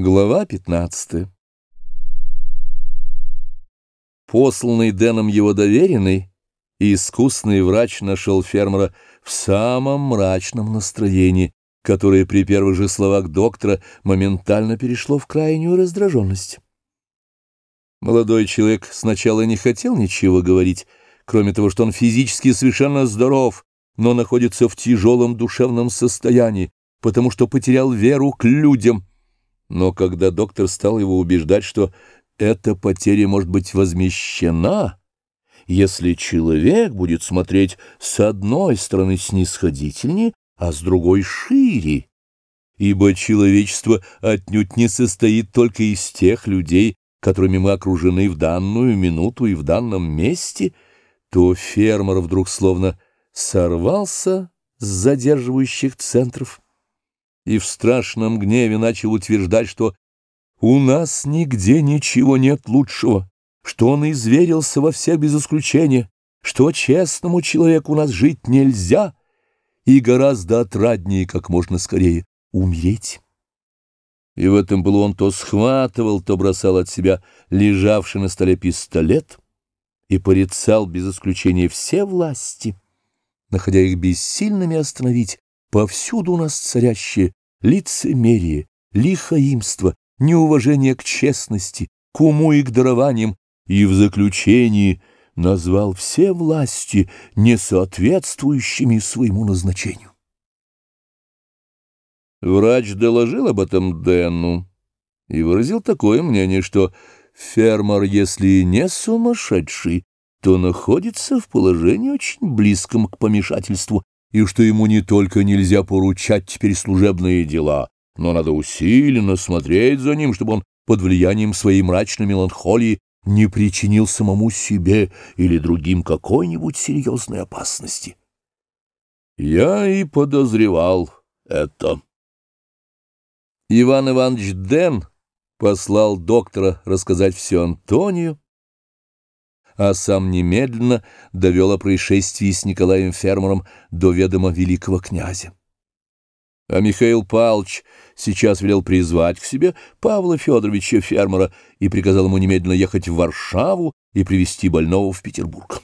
Глава 15 Посланный Дэном его доверенный искусный врач нашел фермера в самом мрачном настроении, которое при первых же словах доктора моментально перешло в крайнюю раздраженность. Молодой человек сначала не хотел ничего говорить, кроме того, что он физически совершенно здоров, но находится в тяжелом душевном состоянии, потому что потерял веру к людям — но когда доктор стал его убеждать, что эта потеря может быть возмещена, если человек будет смотреть с одной стороны снисходительнее, а с другой шире, ибо человечество отнюдь не состоит только из тех людей, которыми мы окружены в данную минуту и в данном месте, то фермер вдруг словно сорвался с задерживающих центров и в страшном гневе начал утверждать, что «у нас нигде ничего нет лучшего, что он изверился во всех без исключения, что честному человеку у нас жить нельзя и гораздо отраднее как можно скорее умереть». И в этом было он то схватывал, то бросал от себя лежавший на столе пистолет и порицал без исключения все власти, находя их бессильными остановить повсюду у нас царящее лицемерие, лихоимство, неуважение к честности, к уму и к дарованиям, и в заключении назвал все власти несоответствующими своему назначению. Врач доложил об этом Дэну и выразил такое мнение, что фермер, если не сумасшедший, то находится в положении очень близком к помешательству и что ему не только нельзя поручать теперь служебные дела, но надо усиленно смотреть за ним, чтобы он под влиянием своей мрачной меланхолии не причинил самому себе или другим какой-нибудь серьезной опасности. Я и подозревал это. Иван Иванович Ден послал доктора рассказать все Антонию, а сам немедленно довел о происшествии с Николаем Фермером до ведома великого князя. А Михаил Павлович сейчас велел призвать к себе Павла Федоровича Фермера и приказал ему немедленно ехать в Варшаву и привезти больного в Петербург.